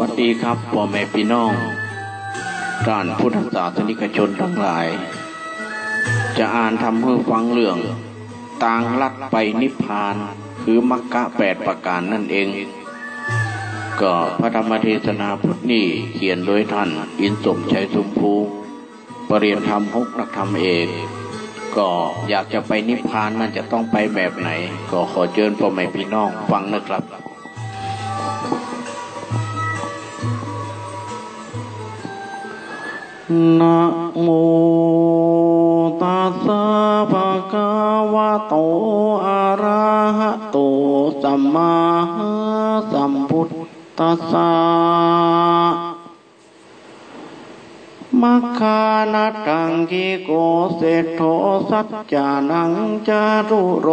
วัสดีครับพ่อแม่พี่น้องท่านพุทธศาสนิกชนทั้งหลาย จะอ่านทำเพื่อฟังเรื่อง ต่างลัดไปนิพพาน คือมรรคแปดประการนั่นเอง ก็พระธรรมเทศนาพุทธนี่เขียนโดยท่าน อินสมชัยสุมภูปรริยนธรรมหกนักธรรมเอกก็อยากจะไปนิพพานมันจะต้องไปแบบไหน ก็ขอเชิญพ่อแม่พี่น้องฟังนะครับ นะโมตัสสะภะคะวะโต อะระหะโต สัมมาสัมพุทธัสสะมัคคานาตังกิโกเสโทสัจจานังจารุโร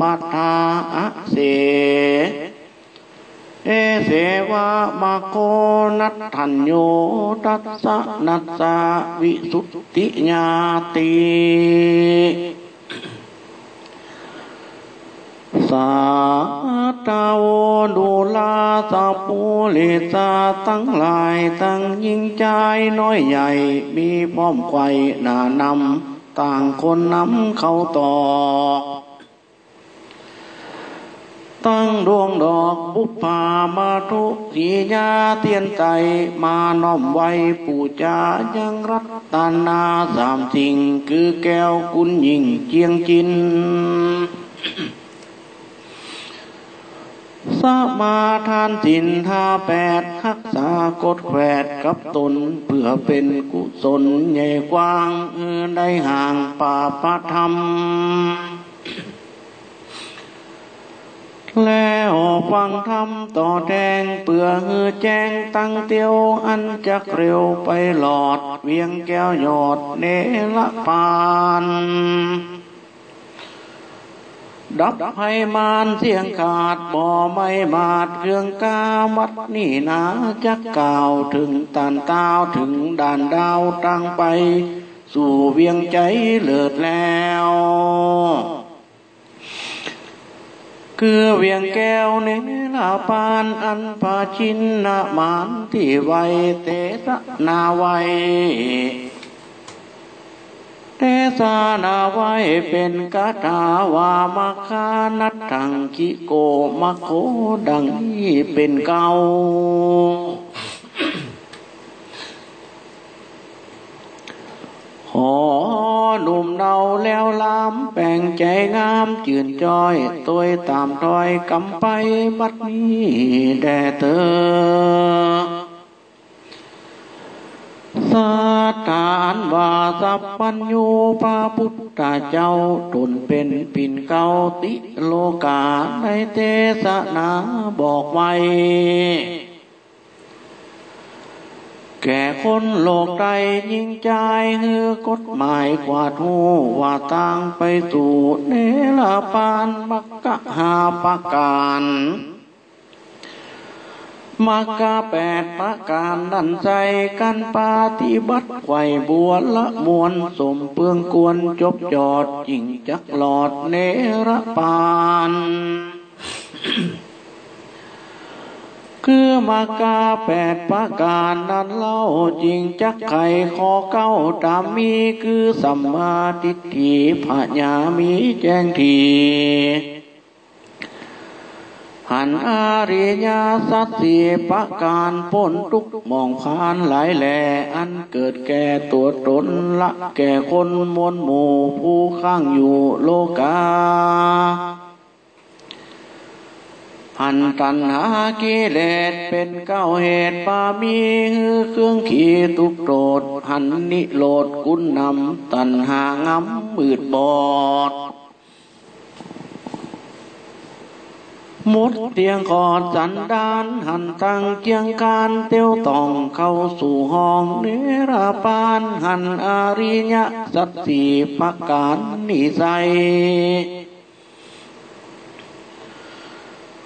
ปัฏฐาเส เอเสวะมะโคนัตถัญโยตัสสะนัสสะวิสุทธิญาติสาตาวดูลาสาปูลิสาตั้งหลายตั้งยิ่งใจน้อยใหญ่ มีพร้อมไข่หนานำต่างคนนำเขาต่อ ตั้งดวงดอกบุพามาทุสีญาเตียนใจมาน้อมไว้ปูจายังรัตนาสามสิ่ง คือแก้วกุญยิงเจียงจินสมาทานสินทาแปดรักษากฎแวดกับตนเพื่อเป็นกุศลใหญ่กว้างได้ห่างป่าประธรรม แล้วฟังธรรมต่อแดงเปื่อหือแจ้งตั้งเตียวอันจะเร็วไปหลอด เวียงแก้วหยอดเนละปานดับให้มานเสียงขาดบ่อไม่มาดเครื่องกาวัดนี่นาจะกล่าวถึงตานตาวถึงด่านดาวตั้งไป สู่เวียงใจเลิศแล้ว คือเวียงแก้วเนลาปานอันปาชินนามานที่ไวเตสนาไวเตสานาไวเป็นกาตาวามคานัตังกิโกมะโคดังนี้เป็นเก่าอหนุ่มเนา แล้วลามแป่งใจงามจื่นจอยตัวตามรอยกำไปบัดนี้แด่เธอสาตานว่าสัพพัญญูพระพุทธเจ้าตนเป็นปิ่นเกาติโลกาในเทศนาบอกไว้ แก่คนโลกใดยิ่งใจฮือกฎหมายกว่าทูว่าต่างไปสู่เนลปานมักกะหาปะการมักกะแปดประการดันใจกันปาฏิบัติไขวบัวละมวลสมเปืองกวนจบจอดจิงจักหลอดเนรปาน คือมากาแปดประการนั้นเล่าจริงจักไข่ขอเก้าตามมีคือสัมมาทิฏฐิพญามีแจ้งทีหันอาริยาสัตสีประการพ้นทุกมองผ่านหลายแหล่อันเกิดแก่ตัวตนละแก่คนมวลหมู่ผู้ข้างอยู่โลกา หันตันหากิเลสเป็นเก้าเหตุปามีเครื่องขีตุกโตดหันนิโรดกุนนำตันหางำมืดบอดมุดเตียงขอดสันดาน หันตั้งเกียงการเตียวตองเข้าสู่ห้องเนรปานหันอาริยะสัตสีประการนิสัย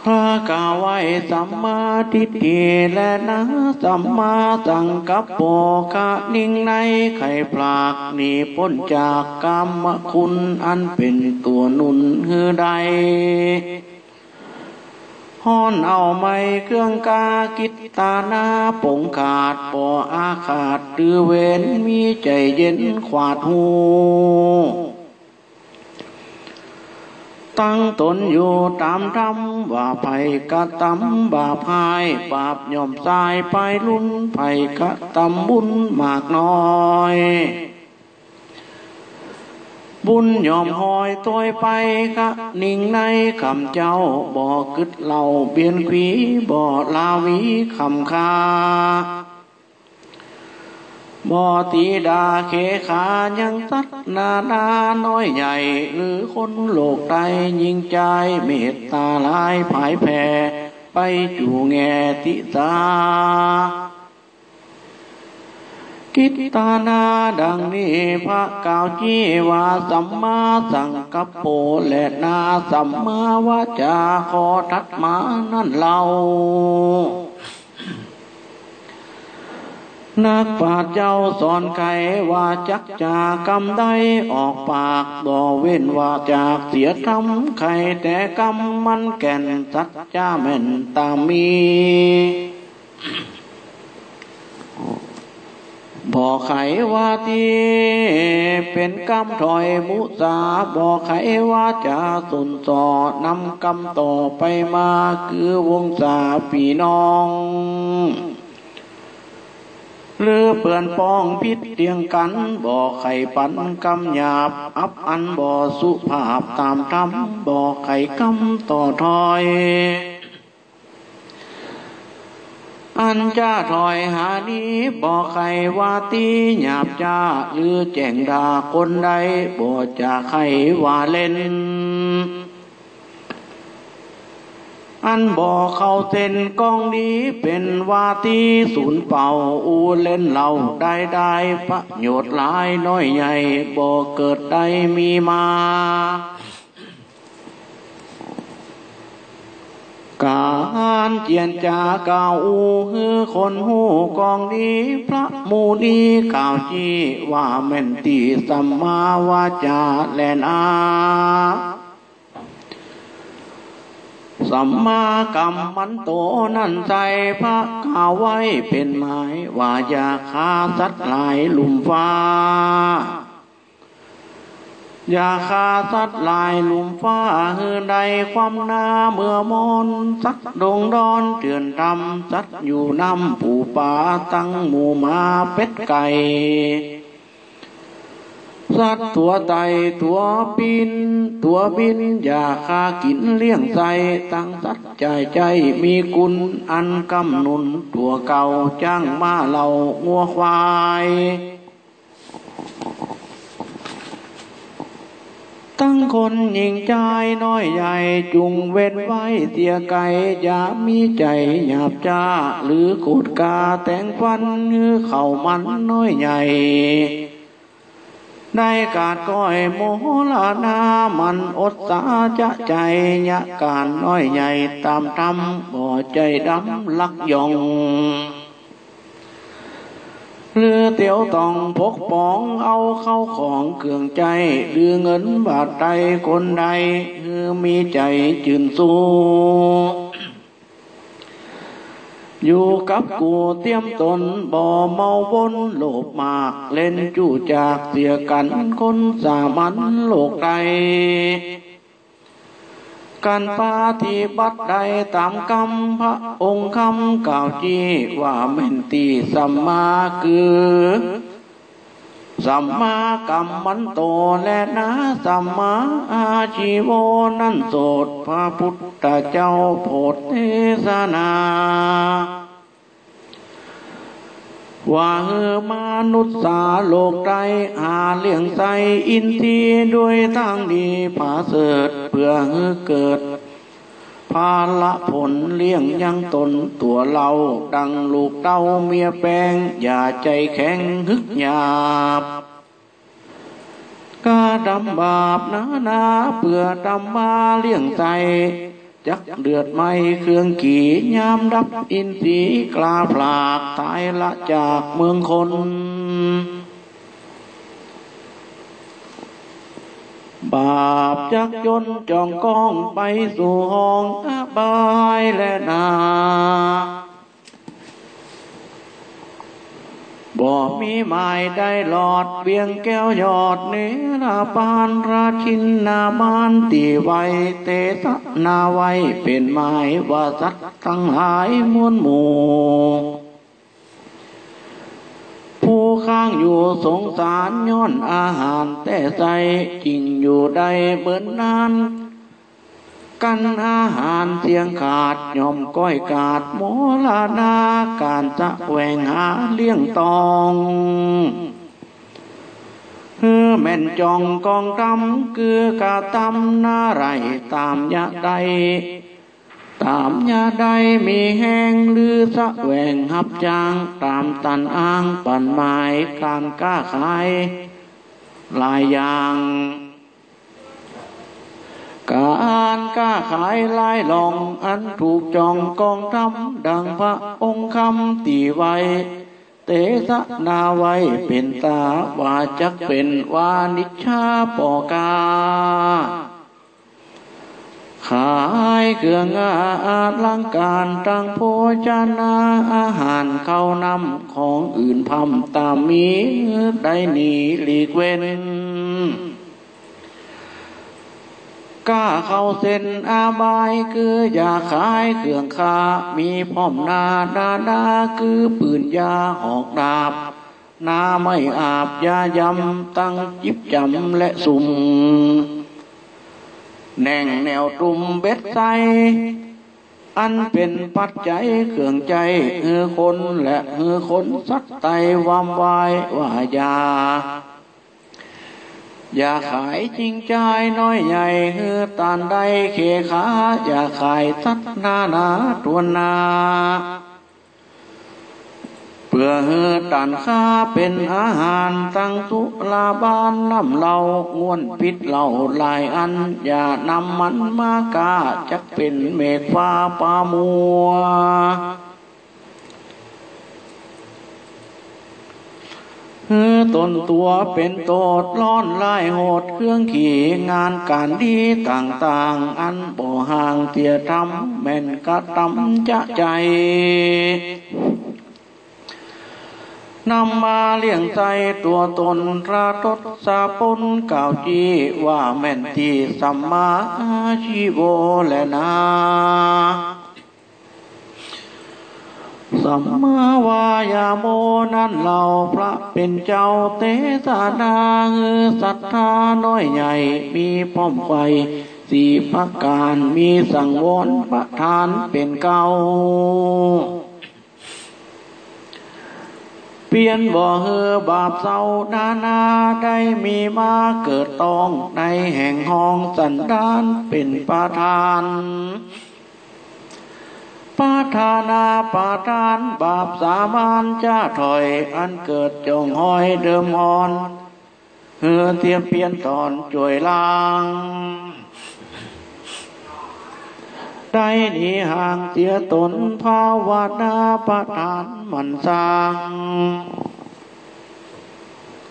พระกาไว้สัมมาทิฏฐิและนะสัมมาสังกัปโปกะนิ่งในไข่ปลากหนีพ้นจากกรรมคุณอันเป็นตัวนุนหือใดฮ้อนเอาไม่เครื่องกากิตตานาปงขาดปออาขาดหรือเวนมีใจเย็นขวาดหู ตั้งตนอยู่ตามธรรมว่าไผ่กะตำบาพายบาปย่อมสายไปลุ่นไผ่กะตำบุญมากน้อยบุญยอมหอยตัวไปกะนิ่งในคำเจ้าบ่อกึดเหล่าเบียนขีบ่อลาวีคำคา บ่ตีดาเคขายังตัดนาดาน้อยใหญ่ หรือคนโลกใดยิงใจเมตตาลายผายแผ่ ไปจูแงติตากิตตานาดังนี้พระกาวจีวาสัมมาสังกัปโปและนาสัมมาวาจาขอทัดมานั่นเรา นักปราชญ์เจ้าสอนใครว่าจักจากรรมได้ออกปากบ่เว้นว่าจากเสียทำใครแต่กรรมมันแก่นสัจจาแม่นตามมีบอกไขว่าทีเป็นกรรมถอยมุสาบอกไขว่าจะสุนสอนำกรรมต่อไปมาคือวงศาพี่น้อง หรือเปื่อนปองพิษเตียงกัน บ่อไข่ปันกำหยาบ อับอันบ่อสุภาพตามธรรมบ่อไข่กำต่อถอยอันจ้าถอยหานี้บ่อไข่วาตีหยาบจ้า หรือแจ้งด่าคนใดบ่จะไข่ว่าเล่น อันบ่อเข้าเส้นกองนี้เป็นวาทีศูนย์เป่าอูเล่นเหล่าได้ได้ประโยชน์หลายน้อยใหญ่บ่เกิดได้มีมาการเจียนจาก่าวอูคือคนหูกองนี้พระมูนีก่าวจีว่าแม่นตีสัมมาวาจาแลนอา สัมมากรรมมันโตนั่นใจพระกาไว้เป็นหมายว่าอย่าฆ่าสัตว์หลายลุมฟ้า อย่าฆ่าสัตว์ลายลุมฟ้าเฮือใดความนาเมื่อมอนสักดงดอนเตือนดำสัตว์อยู่น้ำปูป่าตั้งหมู่มาเป็ดไก่ สัตว์ตัวไตตัวปินตัวบินอย่าคากินเลี้ยงใจตั้งสัตว์ใจใจมีกุลอันกำนุนตัวเก่าจ้างมาเหล่างัวควายตั้งคนยิงใจน้อยใหญ่จุงเว้นไว้เสียไก่อย่ามีใจหยาบจ้า หรือขูดกาแต่งฟันหรือเข่ามันน้อยใหญ่ ได้กาดก้อยโมลานามันอดสาจะใจยะการน้อยใหญ่ตามทำบ่ใจดำลักยองเรือเตียวต้องพกปองเอาเข้าของเครื่องใจเรือเงินบาทใดคนใดคือมีใจจืนสู้ อยู่กับกูเตรียมตนบ่เมาบนโลบมากเล่นจู่จากเสียกันคนสามัญโลกใดการปาฏิบัติใดตามคำพระองค์คำกล่าวจีว่าเมนตีสัมมาคือ สัมมากรรมมันโตและนะสัมมาอาชีโวนั่นโสดพระพุทธเจ้าโพธิเทศนาว่าเออมนุษย์สาโลกใดหาเลี้ยงใสอินทรีย์ด้วยทางดีผาเสดเพื่อเกิด ภาละผลเลี้ยงยังตนตัวเราดังลูกเต้าเมียแปงอย่าใจแข็งฮึกหยาบกาดำบาปนานาเปื่อดำมาเลี้ยงใจจักเดือดไม่เครื่องขี่ยามดับอินทรีกลาผลากตายละจากเมืองคน บาปจักยนจองก้องไปสู่ห้องอบายและนาบ่มีหมายได้หลอดเบียงแก้วยอดเนราปานราชินนามานตีไวเตสนาไวเป็นหมายว่าสัตว์ทั้งหลายมวลหมู่ ข้างอยู่สงสารย้อนอาหารแต่ใจจริงอยู่ได้เบิ่นนานกันอาหารเสียงขาดยอมก้อยกาดโมลานาการจะแหวงหาเลี้ยงตองเฮือแม่นจองกองตำคือกาตำนาไรตามยะใด ตามยาใดมีแห้งหรือสะแหวงหับจางตามตันอ้างปั่นไม้การก้าขายลายยาง การก้าขายลายลองอันถูกจองกองทำดังพระองค์คำตีไว้เตสนาไว้เป็นตาว่าจักเป็นวานิชาปอกาายเครื่องอาลังการตังโภชนาอาหารเข้านำของอื่นพำตามมีได้หนีหลีกเว้นกล้าเข้าเส้นอาบายคืออย่าขายเครื่องคามีพร้อมนาดาดาคือปืนยาหอกดาบนาไม่อาบยายำตั้งจิบจำและสุ่ม แน่งแนวตุ่มเบ็ดใสอันเป็นปัจจัยเครื่องใจเฮือคนและเฮือคนสักไตวามวายว่ายาอย่าขายจริงใจน้อยใหญ่เฮือตานใดเคขาอย่าขายสัตนานาตัวนา เพื่อเฮือตันข้าเป็นอาหารตั้งสุลาบานน้ำเหล่างวนพิษเหล่าลายอัน อย่านำมันมากาจักเป็นเมฆฟ้าปามัวเฮือตนตัวเป็นโตดร้อนลายโหดเครื่องขี่งานการดีต่างๆ อันบ่ห่างเตียทำแม่นกระตำจะใจ นำมาเลี้ยงใจตัวตนราตดสาปนก่าวจีว่าแม่นที่สัมมาชีโวและนาสัมมาวายาโมนั่นเราพระเป็นเจ้าเตสานาศรัทธาน้อยใหญ่มีป้อมไฟสี่ประการมีสังวรประทานเป็นเก่า เปลี่ยนบ่เฮือบาปเศร้านานาได้มีมาเกิดตองในแห่งห้องสันดานเป็นประธานปาทานาปาทานบาปสามานจ้าถอยอันเกิดจงห้อยเดิมอ่อนเฮือเทียมเปลี่ยนตอนจวยลาง ได้หนีห่างเสียตนภาวนาประทานมันสร้าง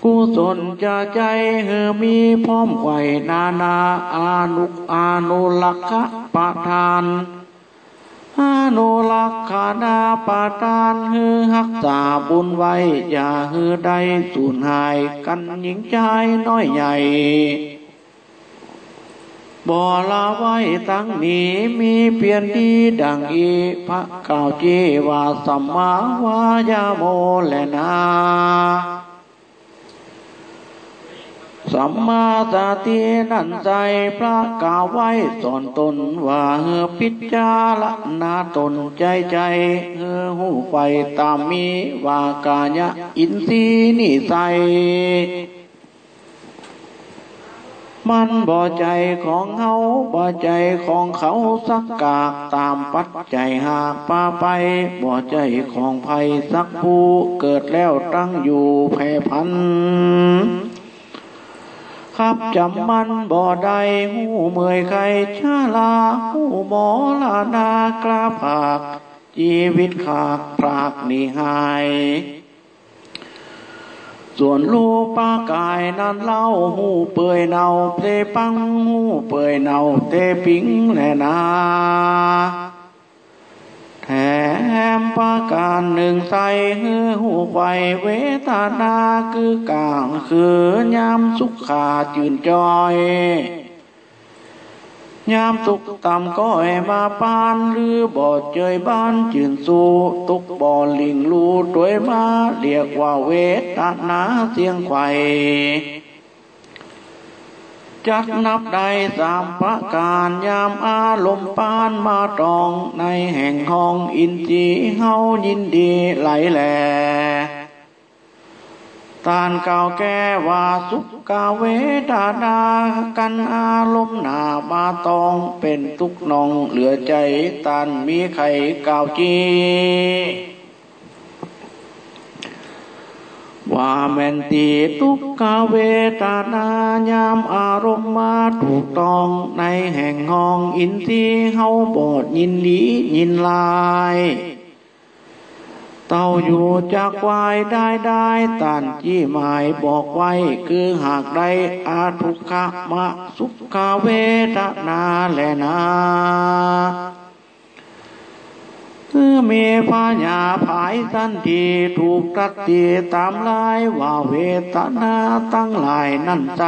กุศลจะใจเฮมีพร้อมไหวนานาอานุอานุลักขะประทานอานุลักขานาปาทานฮือหักษาบุญไว้ อย่าฮือได้สูญหายกันหญิงใจน้อยใหญ่ บ่ลาไว้ตั้งนี้มีเปลี่ยนดีดังอีพระเก่าจีว่าสัมมาวายาโมแลนาสัมมาสตินันใจพระกาวไว้สอนตนว่าเฮอพิจารณาตนใจใจเฮอหูไฟตามมีว่ากายะอินทรีนิสัย มันบ่ใจของเฮาบ่ใจของเขาสักกากตามปัจจัยหากปาไปบ่ใจของภัยสักผู้เกิดแล้วตั้งอยู่แผ่พันครับจำมันบ่ได้หูเมื่อยใครชาลาหูหมอลานากลาผาก ชีวิตขากพรากนิหาย ส่วนลูกปากายนั้นเล่าหูเปื่อยเนาเตปังหูเปื่อยเนาเตปิงแลนาแถมปาการหนึ่งใส่หือหูไฟเวทนาคือกลางคือยามสุขขาจืนจอย ยามตุกตำก็ให้มาปานหรือบ่อเจยบ้านจืนสู้ตุกบ่อลิงลูด้วยมาเรียกว่าเวทนาเสียงไข่จัดนับได้สามประการยามอารมณ์ปานมาตรองในแห่งห้องอินทรีเฮายินดีไหลแหล ตานเก่าแก่ว่าสุขกาเวดาดากันอารมณ์หนามาตองเป็นทุกนองเหลือใจตานมีไข่เก่าจีว่าแมนตีทุกกาเวตานายามอารมณ์มาถูกต้องในแห่งห้องอินที่เฮาบอดยินดียินลาย เต่าอยู่จากวายได้ได้ตันจี้หมายบอกไว้ คือหากได้อาทุกขะมะสุขเวทนาแลนาคือเมีพญาภายสันทีถูกตัดตีตามลายว่าเวทนาตั้งหลายนั่นใจ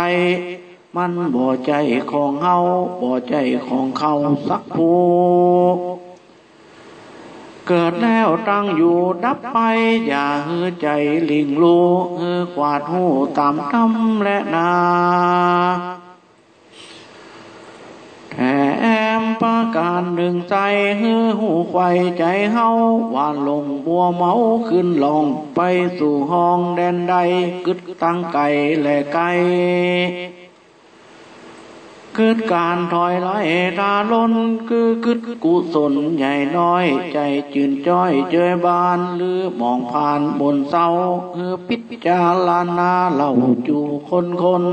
มันบ่ใจของเฮาบ่ใจของเขาสักผู้ เกิดแล้วตั้งอยู่ดับไป อย่าเฮือใจลิงลูเฮือกวาดหูตามทำและนาแถมประการหนึ่งใจเฮือหูไฟใจเฮาว่าลงบัวเมาขึ้นลงไปสู่ห้องแดนใดกึดตั้งไก่และไก่ เกิดการถอยไหลตาล้นคือคึดกุศลใหญ่น้อย ใจจืนจ้อยเจยบาน หรือมองผ่านบนเสาคือพิจารณาเล่าจูคนคน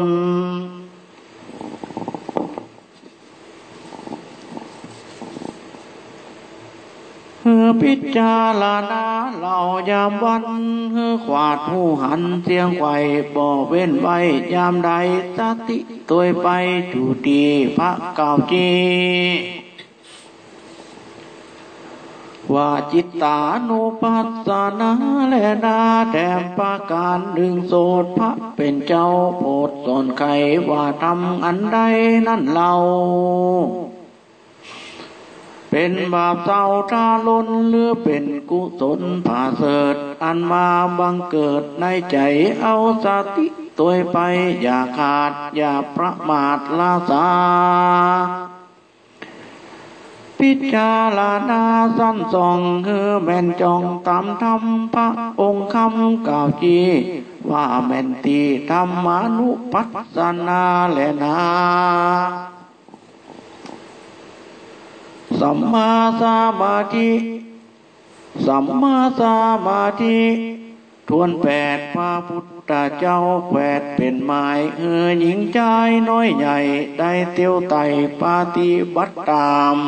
เฮือ พิจารณาเหล่ายามวันเฮือขวาดหูหันเสียงไข่บ่เว้นไว้ยามใดสติตัวไปจูดีพระเก่าจีว่าจิตตานุปัสสนาและนาแถมปาการดึงโสดพระเป็นเจ้าโปรดสนใครว่าทำอันใดนั่นเรา เป็นบาปเศร้าทาลนหรือเป็นกุศลผ่าเสดอันมาบังเกิดในใจเอาสติตัวไป อย่าขาด อย่าประมาทลาสาพิจารณาสั้นส่องคือแม่นจองตามธรรมพระองค์คำกล่าวจีว่าแม่นตีธรรมานุปัสสนาแลนา สัมมาสมาธิสัมมาสมาธิทวนแปดพระพุทธเจ้าแปดเป็นไม้เออหญิงใจน้อยใหญ่ได้เตียวไตปาฏิบัติตาม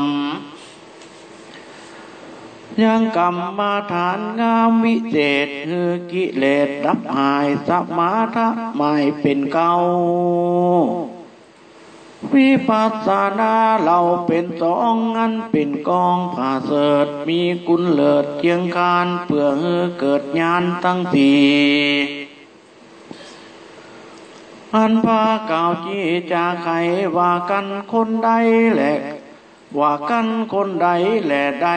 ยังกรรมมาฐานงามวิเศษคือกิเลสดับหายสมาธะไม่เป็นเก่า วิปัสสนาเราเป็นสองอันเป็นกองผ่าเสดมีกุลเลิศเทียงคานเพื่อเกิดญาณตั้งสี่อันพาก่าวจีจาไขว่ากันคนใดแหละ ว่ากันคนใดแหละใด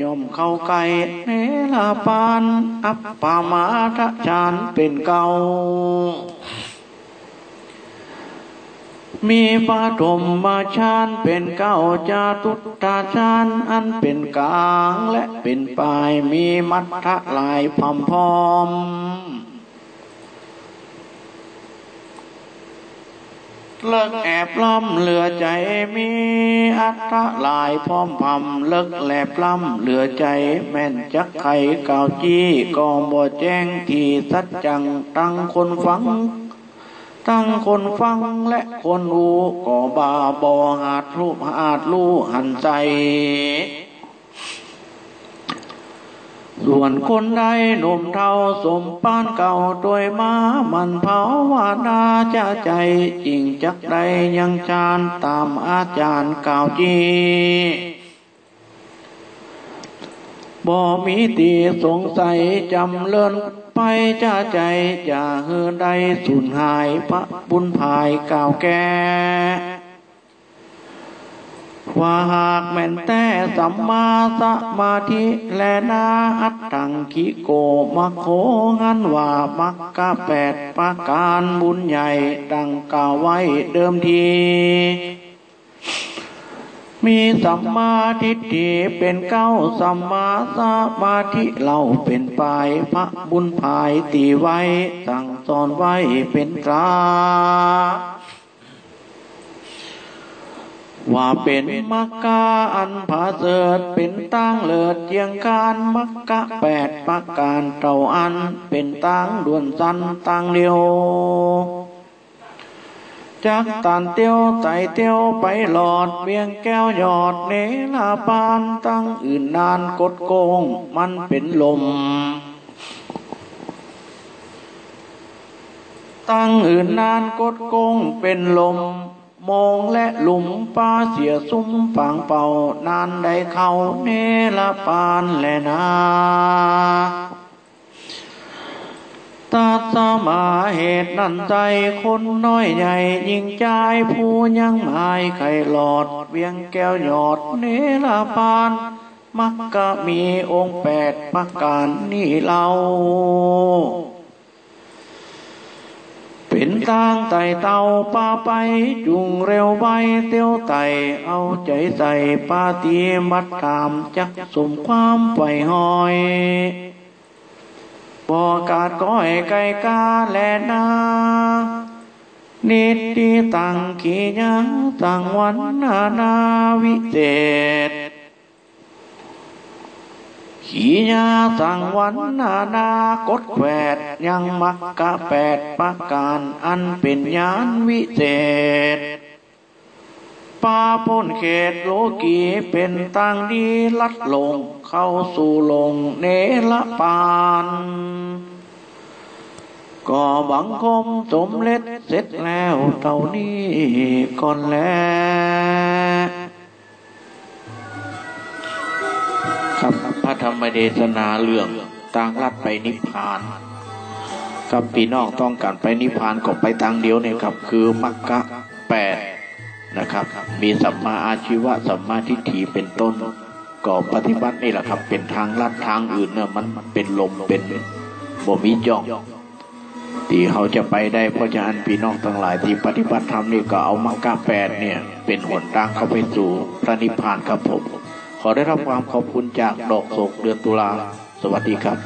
ย่อมเข้าไกลเนลาปาน อัปปามาทะชานเป็นเก่า มีปฐมมาชานเป็นเก้าจาตุตาชานอันเป็นกลางและเป็นปลายมีมัทธลายพอมพอมเลิกแอบล้ำเหลือใจมีอัตลายพร้อมพำเลิกแหลบล้ำเหลือใจแม่นจักไข่เก่าจี้ก็บ่แจ้งที่สัจจังตั้งคนฟัง ทั้งคนฟังและคนรู้ก็บาบอหาดรู้หาดรู้หันใจส่วนคนใดหนุ่มเทาสมปานเก่าด้วยมามันเผาวานาจะใจจริงจักใดยังชานตามอาจารย์กล่าวจี บ่มีตีสงสัยจำเลินไปจะใจจะเฮือใดสูญหายพระบุญภายกล่าวแก่ว่าหากแม่นแต่สัมมาสมาธิแลนาอัตตังคิโกมะโคงันว่ามักกะแปดประการบุญใหญ่ดังกล่าวไว้เดิมที มีสัมมาทิฏฐิเป็นเก้าสัมมาสมาธิเราเป็นปลายพระบุญภายตีไว้สั่งสอนไว้เป็นตราว่าเป็นมักกะอันผาเสดเป็นตั้งเลิศเจียงการมักกะแปดประการเต่าอันเป็นตั้งด่วนสันตั้งเดียว จักตันเตียวไตเตียวไปหลอดเบียงแก้วหยอดเนลาปานตั้งอื่นนานกดโกง มันเป็นลม ตั้งอื่นนานกดโกงเป็นลม มองและหลุมป้าเสียซุ้มฝังเป่านานได้เข้าเนลาปานแลนา ตัดสมาเหตุนั่นใจคนน้อยใหญ่ยิ่งใจผู้ยังหมายไข่หลอด เวียงแก้วหยอดเนรปานมักกะมีองค์แปดประการนี่เราเป็นทางไต่เต่าป่าไปจุงเร็วไวเตี้ยวไต่เอาใจใส่ปาตีมัดกามจักสมความไหวหอย บอกาดก้อยไก่กาแลนานิตติตังขียังสังวันนานาวิเศษขีญาสังวันนานากดแขวดยังมักกะแปดประการอันเป็นญาณวิเศษปาพ้นเขตโลกีเป็นตังดีลัดลง เข้าสู่ลงเนรปานก็บังคมสมเล็จเสร็จแล้วเท่านี้ก่อนแล้วครับพระธรรมเทศนาเรื่องต่างลัดไปนิพพานกับพี่น้องต้องการไปนิพพานก็ไปทางเดียวเนี่ยครับ คือมักกะแปดนะครับ มีสัมมาอาชีวะสัมมาทิฏฐิเป็นต้น ก็ปฏิบัตินี่แหละครับ เป็นทางลัดทางอื่นเนี่ยมันเป็นลมเป็นบ่มีจ่องที่เขาจะไปได้เพราะฉะนั้นพี่น้องทั้งหลายที่ปฏิบัติธรรมนี่ก็เอามังกะแปดเนี่ย เป็นหนทางเข้าไปสู่พระนิพพานครับผม ขอได้รับความขอบคุณจากดอกโศกเดือนตุลาสวัสดีครับ